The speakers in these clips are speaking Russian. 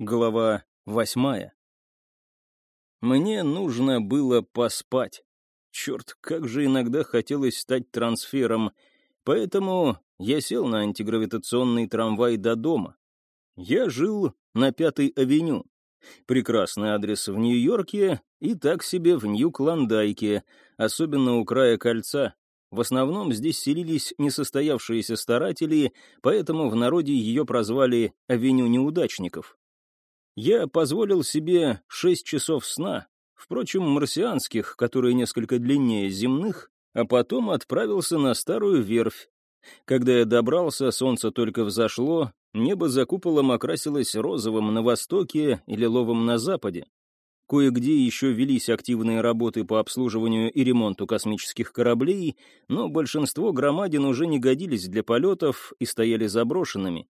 Глава восьмая. Мне нужно было поспать. Черт, как же иногда хотелось стать трансфером. Поэтому я сел на антигравитационный трамвай до дома. Я жил на Пятой авеню. Прекрасный адрес в Нью-Йорке и так себе в Нью-Клондайке, особенно у края кольца. В основном здесь селились несостоявшиеся старатели, поэтому в народе ее прозвали «Авеню неудачников». Я позволил себе шесть часов сна, впрочем, марсианских, которые несколько длиннее земных, а потом отправился на старую верфь. Когда я добрался, солнце только взошло, небо за куполом окрасилось розовым на востоке и лиловым на западе. Кое-где еще велись активные работы по обслуживанию и ремонту космических кораблей, но большинство громадин уже не годились для полетов и стояли заброшенными.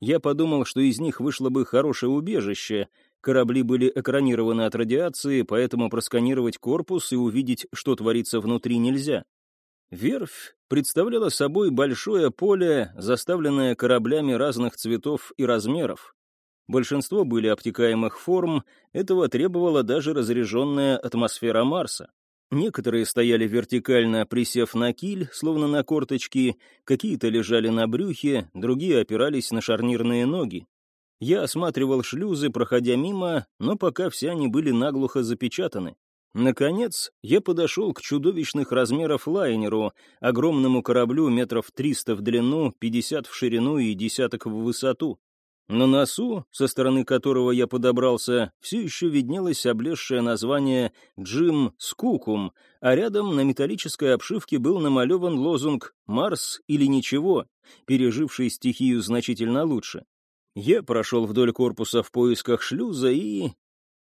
Я подумал, что из них вышло бы хорошее убежище. Корабли были экранированы от радиации, поэтому просканировать корпус и увидеть, что творится внутри, нельзя. Верфь представляла собой большое поле, заставленное кораблями разных цветов и размеров. Большинство были обтекаемых форм, этого требовала даже разряженная атмосфера Марса. Некоторые стояли вертикально, присев на киль, словно на корточки, какие-то лежали на брюхе, другие опирались на шарнирные ноги. Я осматривал шлюзы, проходя мимо, но пока все они были наглухо запечатаны. Наконец, я подошел к чудовищных размеров лайнеру, огромному кораблю метров 300 в длину, 50 в ширину и десяток в высоту. На носу, со стороны которого я подобрался, все еще виднелось облезшее название «Джим Скукум», а рядом на металлической обшивке был намалеван лозунг «Марс или ничего», переживший стихию значительно лучше. Я прошел вдоль корпуса в поисках шлюза и...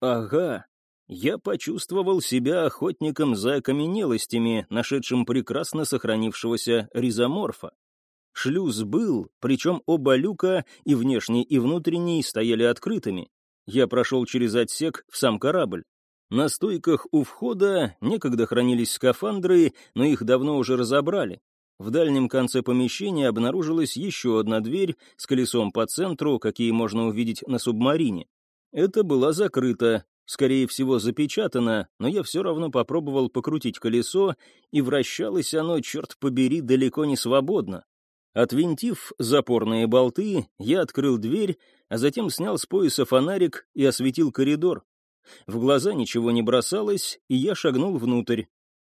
Ага, я почувствовал себя охотником за окаменелостями, нашедшим прекрасно сохранившегося ризоморфа. Шлюз был, причем оба люка, и внешний, и внутренний, стояли открытыми. Я прошел через отсек в сам корабль. На стойках у входа некогда хранились скафандры, но их давно уже разобрали. В дальнем конце помещения обнаружилась еще одна дверь с колесом по центру, какие можно увидеть на субмарине. Это была закрыта, скорее всего, запечатана, но я все равно попробовал покрутить колесо, и вращалось оно, черт побери, далеко не свободно. Отвинтив запорные болты, я открыл дверь, а затем снял с пояса фонарик и осветил коридор. В глаза ничего не бросалось, и я шагнул внутрь.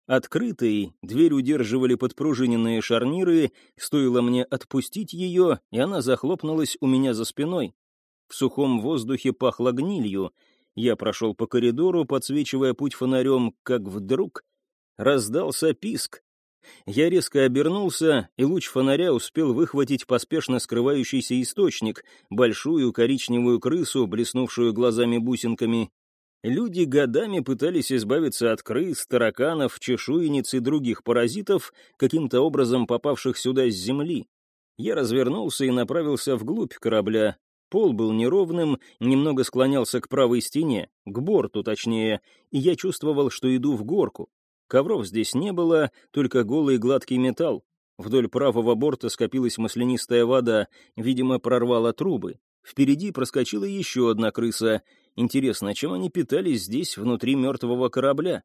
Открытой дверь удерживали подпружиненные шарниры, стоило мне отпустить ее, и она захлопнулась у меня за спиной. В сухом воздухе пахло гнилью. Я прошел по коридору, подсвечивая путь фонарем, как вдруг раздался писк. Я резко обернулся, и луч фонаря успел выхватить поспешно скрывающийся источник, большую коричневую крысу, блеснувшую глазами-бусинками. Люди годами пытались избавиться от крыс, тараканов, чешуйниц и других паразитов, каким-то образом попавших сюда с земли. Я развернулся и направился вглубь корабля. Пол был неровным, немного склонялся к правой стене, к борту точнее, и я чувствовал, что иду в горку. Ковров здесь не было, только голый гладкий металл. Вдоль правого борта скопилась маслянистая вода, видимо, прорвала трубы. Впереди проскочила еще одна крыса. Интересно, чем они питались здесь, внутри мертвого корабля?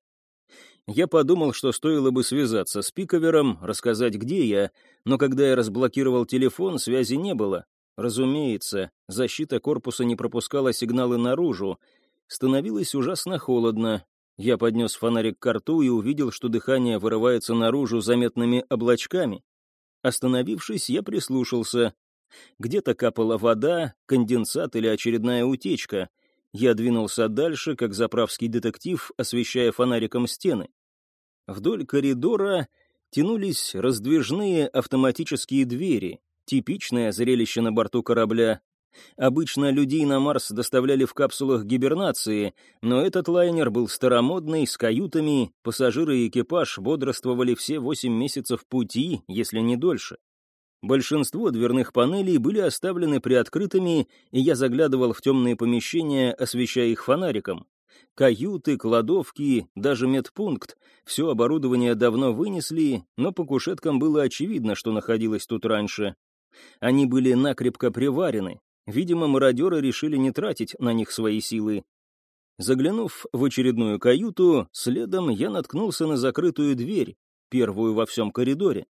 Я подумал, что стоило бы связаться с Пиковером, рассказать, где я, но когда я разблокировал телефон, связи не было. Разумеется, защита корпуса не пропускала сигналы наружу. Становилось ужасно холодно, я поднес фонарик к рту и увидел, что дыхание вырывается наружу заметными облачками. Остановившись, я прислушался. Где-то капала вода, конденсат или очередная утечка. Я двинулся дальше, как заправский детектив, освещая фонариком стены. Вдоль коридора тянулись раздвижные автоматические двери, типичное зрелище на борту корабля, Обычно людей на Марс доставляли в капсулах гибернации, но этот лайнер был старомодный, с каютами, пассажиры и экипаж бодрствовали все восемь месяцев пути, если не дольше. Большинство дверных панелей были оставлены приоткрытыми, и я заглядывал в темные помещения, освещая их фонариком. Каюты, кладовки, даже медпункт — все оборудование давно вынесли, но по кушеткам было очевидно, что находилось тут раньше. Они были накрепко приварены, Видимо, мародеры решили не тратить на них свои силы. Заглянув в очередную каюту, следом я наткнулся на закрытую дверь, первую во всем коридоре.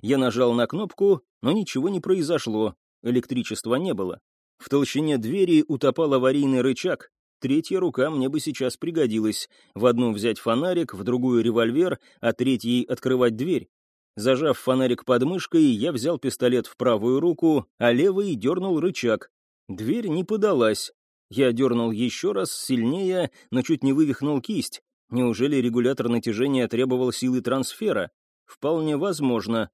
Я нажал на кнопку, но ничего не произошло, электричества не было. В толщине двери утопал аварийный рычаг. Третья рука мне бы сейчас пригодилась. В одну взять фонарик, в другую револьвер, а третьей открывать дверь. Зажав фонарик под мышкой, я взял пистолет в правую руку, а левый дернул рычаг. Дверь не подалась. Я дернул еще раз, сильнее, но чуть не вывихнул кисть. Неужели регулятор натяжения требовал силы трансфера? Вполне возможно.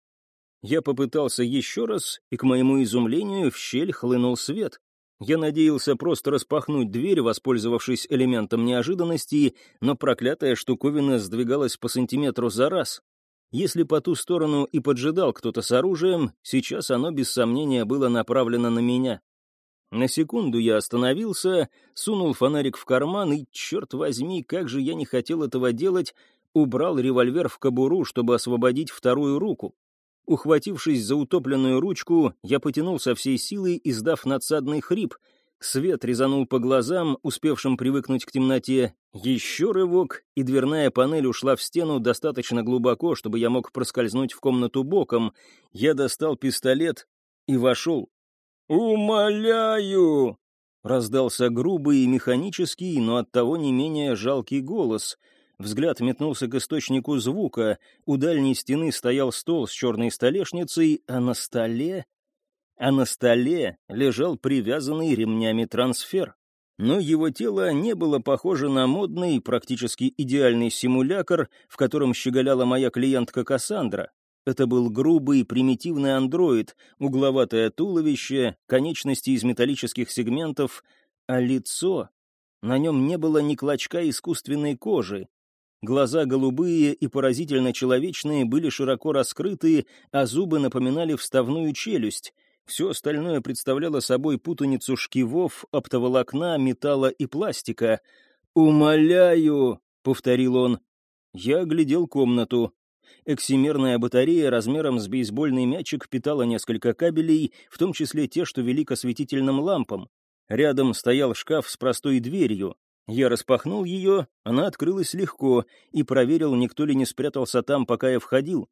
Я попытался еще раз, и, к моему изумлению, в щель хлынул свет. Я надеялся просто распахнуть дверь, воспользовавшись элементом неожиданности, но проклятая штуковина сдвигалась по сантиметру за раз. Если по ту сторону и поджидал кто-то с оружием, сейчас оно без сомнения было направлено на меня. На секунду я остановился, сунул фонарик в карман и, черт возьми, как же я не хотел этого делать, убрал револьвер в кобуру, чтобы освободить вторую руку. Ухватившись за утопленную ручку, я потянул со всей силы, издав надсадный хрип. Свет резанул по глазам, успевшим привыкнуть к темноте. Еще рывок, и дверная панель ушла в стену достаточно глубоко, чтобы я мог проскользнуть в комнату боком. Я достал пистолет и вошел. «Умоляю!» — раздался грубый и механический, но оттого не менее жалкий голос — Взгляд метнулся к источнику звука. У дальней стены стоял стол с черной столешницей, а на столе... А на столе лежал привязанный ремнями трансфер. Но его тело не было похоже на модный, практически идеальный симулятор, в котором щеголяла моя клиентка Кассандра. Это был грубый, примитивный андроид, угловатое туловище, конечности из металлических сегментов, а лицо... На нем не было ни клочка искусственной кожи, Глаза голубые и поразительно человечные были широко раскрыты, а зубы напоминали вставную челюсть. Все остальное представляло собой путаницу шкивов, оптоволокна, металла и пластика. «Умоляю!» — повторил он. Я оглядел комнату. Эксимерная батарея размером с бейсбольный мячик питала несколько кабелей, в том числе те, что вели к осветительным лампам. Рядом стоял шкаф с простой дверью. Я распахнул ее, она открылась легко, и проверил, никто ли не спрятался там, пока я входил.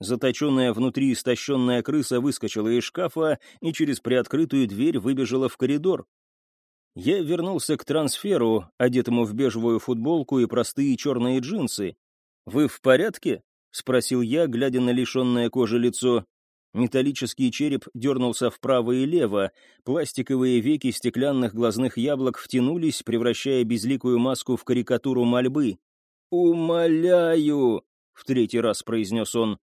Заточенная внутри истощенная крыса выскочила из шкафа и через приоткрытую дверь выбежала в коридор. Я вернулся к трансферу, одетому в бежевую футболку и простые черные джинсы. «Вы в порядке?» — спросил я, глядя на лишенное кожи лицо. Металлический череп дернулся вправо и лево, пластиковые веки стеклянных глазных яблок втянулись, превращая безликую маску в карикатуру мольбы. «Умоляю!» — в третий раз произнес он.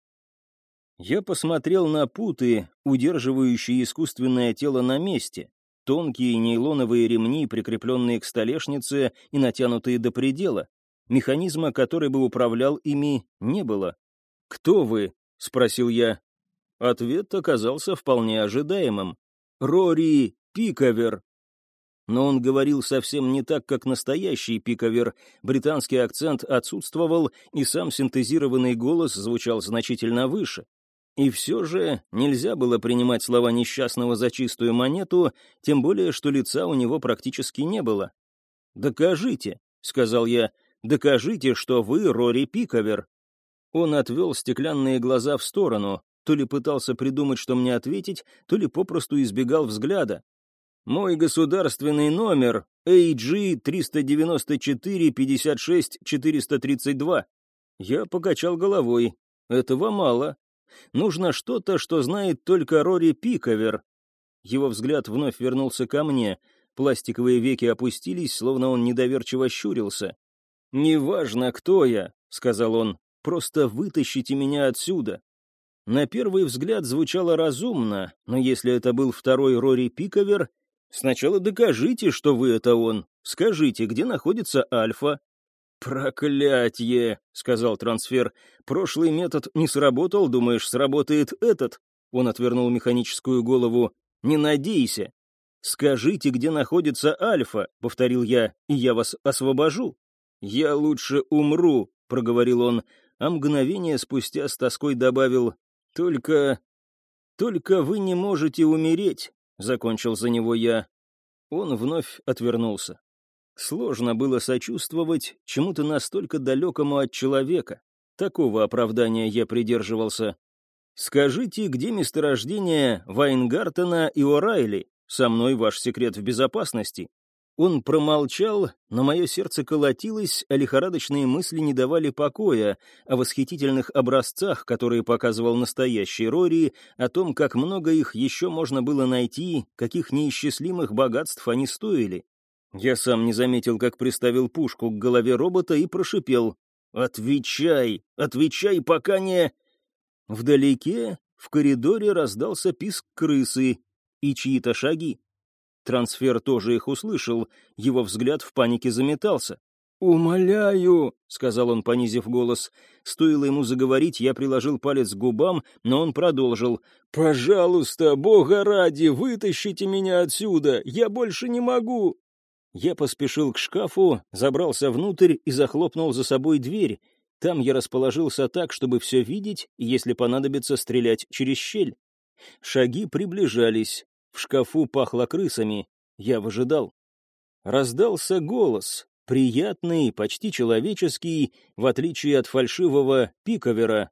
Я посмотрел на путы, удерживающие искусственное тело на месте. Тонкие нейлоновые ремни, прикрепленные к столешнице и натянутые до предела. Механизма, который бы управлял ими, не было. «Кто вы?» — спросил я. Ответ оказался вполне ожидаемым. «Рори Пиковер». Но он говорил совсем не так, как настоящий Пиковер. Британский акцент отсутствовал, и сам синтезированный голос звучал значительно выше. И все же нельзя было принимать слова несчастного за чистую монету, тем более, что лица у него практически не было. «Докажите», — сказал я, — «докажите, что вы Рори Пиковер». Он отвел стеклянные глаза в сторону, то ли пытался придумать, что мне ответить, то ли попросту избегал взгляда. Мой государственный номер AG-394-56-432. Я покачал головой. Этого мало. Нужно что-то, что знает только Рори Пиковер. Его взгляд вновь вернулся ко мне. Пластиковые веки опустились, словно он недоверчиво щурился. «Неважно, кто я», — сказал он, — «просто вытащите меня отсюда. На первый взгляд звучало разумно, но если это был второй Рори Пиковер, сначала докажите, что вы это он. Скажите, где находится Альфа? «Проклятье!» — сказал трансфер. «Прошлый метод не сработал, думаешь, сработает этот?» Он отвернул механическую голову. «Не надейся!» «Скажите, где находится Альфа», — повторил я, — «и я вас освобожу». «Я лучше умру», — проговорил он, а мгновение спустя с тоской добавил, только... Только вы не можете умереть. — закончил за него я. Он вновь отвернулся. Сложно было сочувствовать чему-то настолько далекому от человека. Такого оправдания я придерживался. «Скажите, где месторождение Вайнгартена и О'Райли? Со мной ваш секрет в безопасности». Он промолчал, но мое сердце колотилось, а лихорадочные мысли не давали покоя о восхитительных образцах, которые показывал настоящий Рори, о том, как много их еще можно было найти, каких неисчислимых богатств они стоили. Я сам не заметил, как приставил пушку к голове робота и прошипел «Отвечай! Отвечай, пока не...» Вдалеке, в коридоре раздался писк крысы и чьи-то шаги. Трансфер тоже их услышал, его взгляд в панике заметался. «Умоляю», — сказал он, понизив голос. Стоило ему заговорить, я приложил палец к губам, но он продолжил. «Пожалуйста, бога ради, вытащите меня отсюда! Я больше не могу!» Я поспешил к шкафу, забрался внутрь и захлопнул за собой дверь. Там я расположился так, чтобы все видеть, и, если понадобится, стрелять через щель. Шаги приближались. В шкафу пахло крысами. Я выжидал. Раздался голос, приятный, почти человеческий, в отличие от фальшивого пиковера.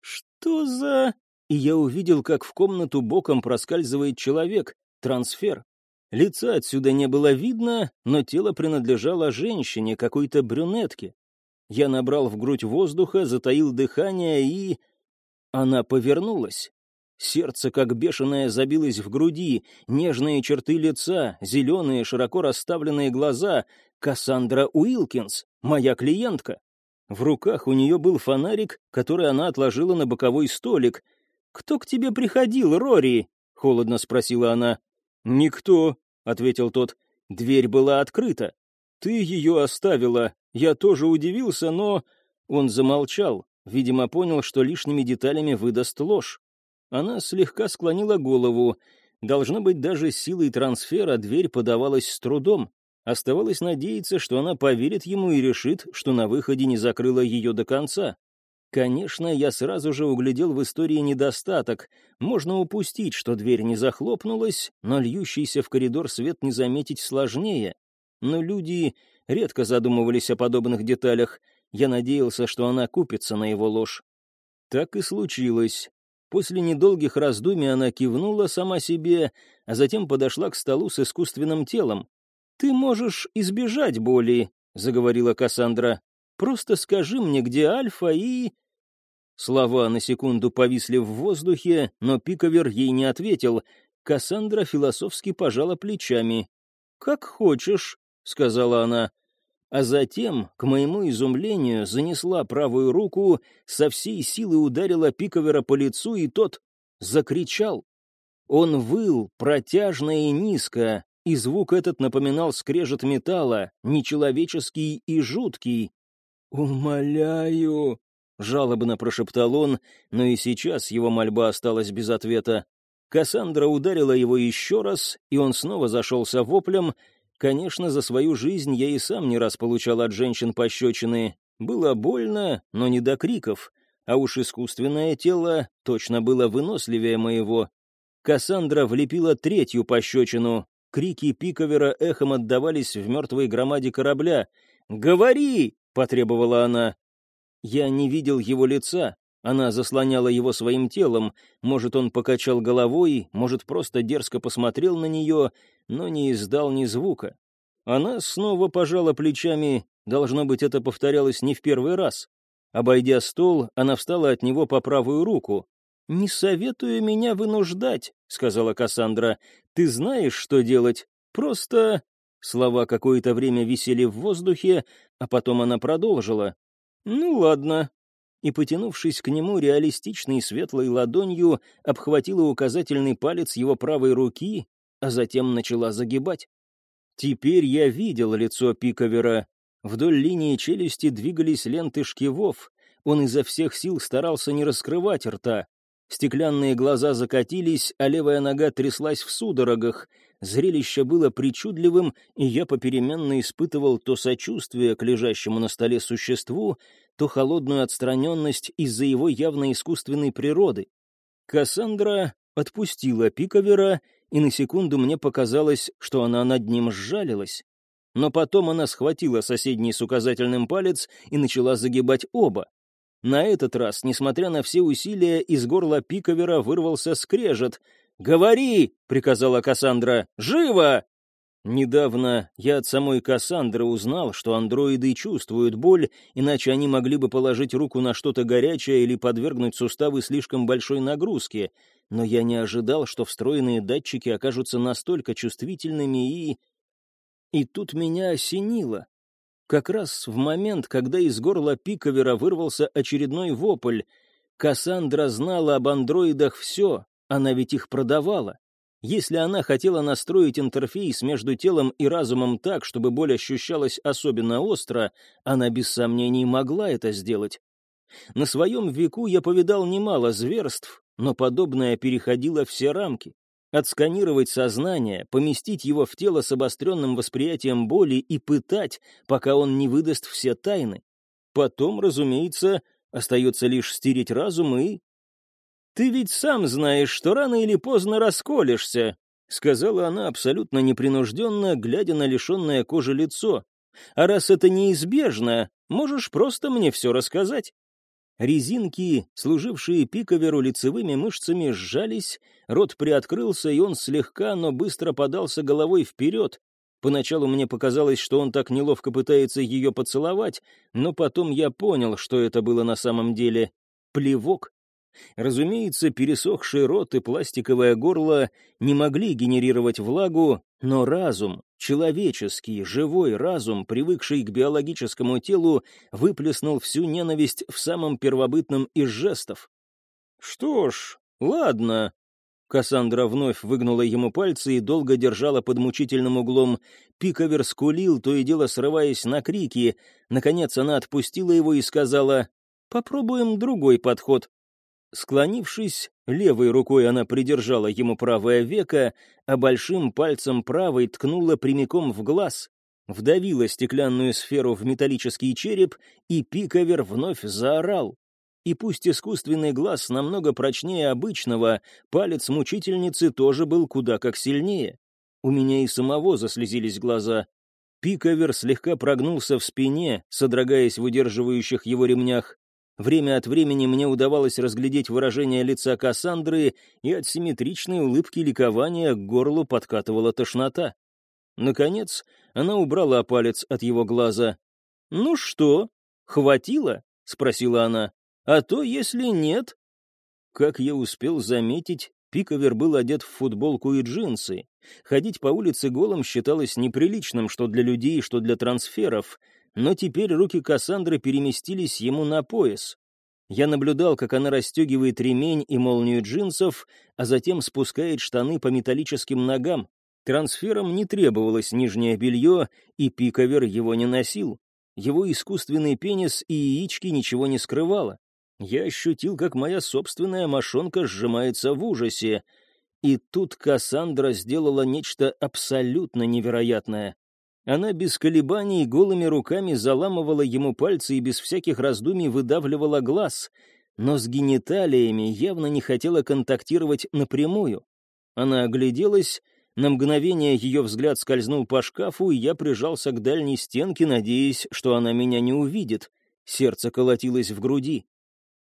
«Что за...» И я увидел, как в комнату боком проскальзывает человек, трансфер. Лица отсюда не было видно, но тело принадлежало женщине, какой-то брюнетке. Я набрал в грудь воздуха, затаил дыхание и... Она повернулась. Сердце, как бешеное, забилось в груди, нежные черты лица, зеленые, широко расставленные глаза. Кассандра Уилкинс, моя клиентка. В руках у нее был фонарик, который она отложила на боковой столик. «Кто к тебе приходил, Рори?» — холодно спросила она. «Никто», — ответил тот. «Дверь была открыта. Ты ее оставила. Я тоже удивился, но...» Он замолчал, видимо, понял, что лишними деталями выдаст ложь. Она слегка склонила голову. Должно быть, даже силой трансфера дверь подавалась с трудом. Оставалось надеяться, что она поверит ему и решит, что на выходе не закрыла ее до конца. Конечно, я сразу же углядел в истории недостаток. Можно упустить, что дверь не захлопнулась, но льющийся в коридор свет не заметить сложнее. Но люди редко задумывались о подобных деталях. Я надеялся, что она купится на его ложь. Так и случилось. После недолгих раздумий она кивнула сама себе, а затем подошла к столу с искусственным телом. «Ты можешь избежать боли», — заговорила Кассандра. Просто скажи мне, где Альфа и...» Слова на секунду повисли в воздухе, но Пиковер ей не ответил. Кассандра философски пожала плечами. «Как хочешь», — сказала она. А затем, к моему изумлению, занесла правую руку, со всей силы ударила Пиковера по лицу, и тот закричал. Он выл протяжно и низко, и звук этот напоминал скрежет металла, нечеловеческий и жуткий. «Умоляю!» — жалобно прошептал он, но и сейчас его мольба осталась без ответа. Кассандра ударила его еще раз, и он снова зашелся воплем. Конечно, за свою жизнь я и сам не раз получал от женщин пощечины. Было больно, но не до криков. А уж искусственное тело точно было выносливее моего. Кассандра влепила третью пощечину. Крики Пиковера эхом отдавались в мертвой громаде корабля. «Говори!» потребовала она. Я не видел его лица, она заслоняла его своим телом, может, он покачал головой, может, просто дерзко посмотрел на нее, но не издал ни звука. Она снова пожала плечами, должно быть, это повторялось не в первый раз. Обойдя стол, она встала от него по правую руку. «Не советую меня вынуждать», — сказала Кассандра. «Ты знаешь, что делать. Просто Слова какое-то время висели в воздухе, а потом она продолжила. «Ну ладно». И, потянувшись к нему реалистичной светлой ладонью, обхватила указательный палец его правой руки, а затем начала загибать. Теперь я видел лицо Пиковера. Вдоль линии челюсти двигались ленты шкивов. Он изо всех сил старался не раскрывать рта. Стеклянные глаза закатились, а левая нога тряслась в судорогах — Зрелище было причудливым, и я попеременно испытывал то сочувствие к лежащему на столе существу, то холодную отстраненность из-за его явно искусственной природы. Кассандра отпустила Пиковера и на секунду мне показалось, что она над ним сжалилась. Но потом она схватила соседний с указательным палец и начала загибать оба. На этот раз, несмотря на все усилия, из горла Пиковера вырвался скрежет. «Говори!» — приказала Кассандра. «Живо!» Недавно я от самой Кассандры узнал, что андроиды чувствуют боль, иначе они могли бы положить руку на что-то горячее или подвергнуть суставы слишком большой нагрузке, но я не ожидал, что встроенные датчики окажутся настолько чувствительными и... И тут меня осенило. Как раз в момент, когда из горла Пиковера вырвался очередной вопль, Кассандра знала об андроидах все, она ведь их продавала. Если она хотела настроить интерфейс между телом и разумом так, чтобы боль ощущалась особенно остро, она без сомнений могла это сделать. На своем веку я повидал немало зверств, но подобное переходило все рамки. Отсканировать сознание, поместить его в тело с обостренным восприятием боли и пытать, пока он не выдаст все тайны. Потом, разумеется, остается лишь стереть разум и «Ты ведь сам знаешь, что рано или поздно расколешься», — сказала она абсолютно непринужденно, глядя на лишенное кожи лицо. «А раз это неизбежно, можешь просто мне все рассказать». Резинки, служившие пиковеру лицевыми мышцами, сжались, рот приоткрылся, и он слегка, но быстро подался головой вперед. Поначалу мне показалось, что он так неловко пытается ее поцеловать, но потом я понял, что это было на самом деле. Плевок. Разумеется, пересохший рот и пластиковое горло не могли генерировать влагу, но разум, человеческий, живой разум, привыкший к биологическому телу, выплеснул всю ненависть в самом первобытном из жестов. «Что ж, ладно». Кассандра вновь выгнула ему пальцы и долго держала под мучительным углом. Пиковер скулил, то и дело срываясь на крики. Наконец она отпустила его и сказала, «Попробуем другой подход. Склонившись, левой рукой она придержала ему правое веко, а большим пальцем правой ткнула прямиком в глаз, вдавила стеклянную сферу в металлический череп, и пиковер вновь заорал. И пусть искусственный глаз намного прочнее обычного, палец мучительницы тоже был куда как сильнее. У меня и самого заслезились глаза. Пиковер слегка прогнулся в спине, содрогаясь в удерживающих его ремнях. Время от времени мне удавалось разглядеть выражение лица Кассандры, и от симметричной улыбки ликования к горлу подкатывала тошнота. Наконец, она убрала палец от его глаза. «Ну что, хватило?» — спросила она. «А то, если нет...» Как я успел заметить, Пиковер был одет в футболку и джинсы. Ходить по улице голым считалось неприличным что для людей, что для трансферов — но теперь руки Кассандры переместились ему на пояс. Я наблюдал, как она расстегивает ремень и молнию джинсов, а затем спускает штаны по металлическим ногам. Трансфером не требовалось нижнее белье, и пиковер его не носил. Его искусственный пенис и яички ничего не скрывало. Я ощутил, как моя собственная мошонка сжимается в ужасе. И тут Кассандра сделала нечто абсолютно невероятное. Она без колебаний голыми руками заламывала ему пальцы и без всяких раздумий выдавливала глаз, но с гениталиями явно не хотела контактировать напрямую. Она огляделась, на мгновение ее взгляд скользнул по шкафу, и я прижался к дальней стенке, надеясь, что она меня не увидит. Сердце колотилось в груди.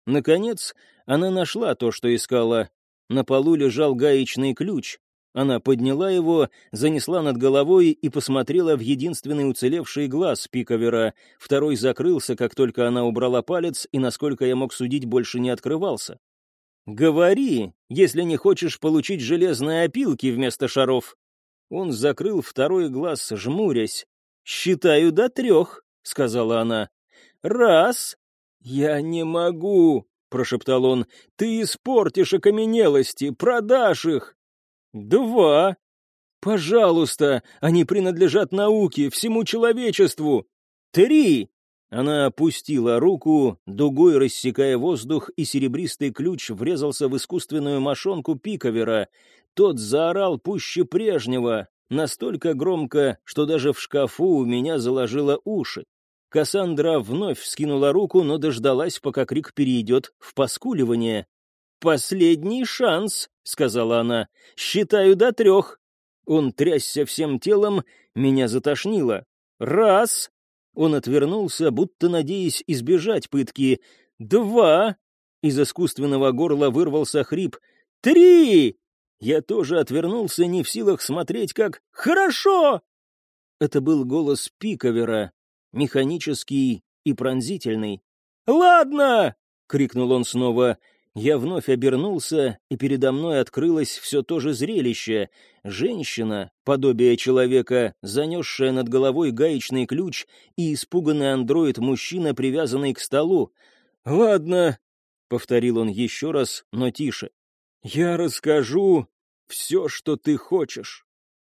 Наконец, она нашла то, что искала. На полу лежал гаечный ключ. Она подняла его, занесла над головой и посмотрела в единственный уцелевший глаз Пиковера. Второй закрылся, как только она убрала палец, и, насколько я мог судить, больше не открывался. «Говори, если не хочешь получить железные опилки вместо шаров». Он закрыл второй глаз, жмурясь. «Считаю до трех», — сказала она. «Раз». «Я не могу», — прошептал он. «Ты испортишь окаменелости, продашь их». «Два!» «Пожалуйста, они принадлежат науке, всему человечеству!» «Три!» Она опустила руку, дугой рассекая воздух, и серебристый ключ врезался в искусственную мошонку пиковера. Тот заорал пуще прежнего, настолько громко, что даже в шкафу у меня заложило уши. Кассандра вновь вскинула руку, но дождалась, пока крик перейдет в поскуливание. «Последний шанс», — сказала она. «Считаю до трех». Он трясся всем телом, меня затошнило. «Раз!» Он отвернулся, будто надеясь избежать пытки. «Два!» Из искусственного горла вырвался хрип. «Три!» Я тоже отвернулся, не в силах смотреть, как «Хорошо!» Это был голос Пиковера, механический и пронзительный. «Ладно!» — крикнул он снова. Я вновь обернулся, и передо мной открылось все то же зрелище. Женщина, подобие человека, занесшая над головой гаечный ключ, и испуганный андроид-мужчина, привязанный к столу. «Ладно», — повторил он еще раз, но тише. «Я расскажу все, что ты хочешь».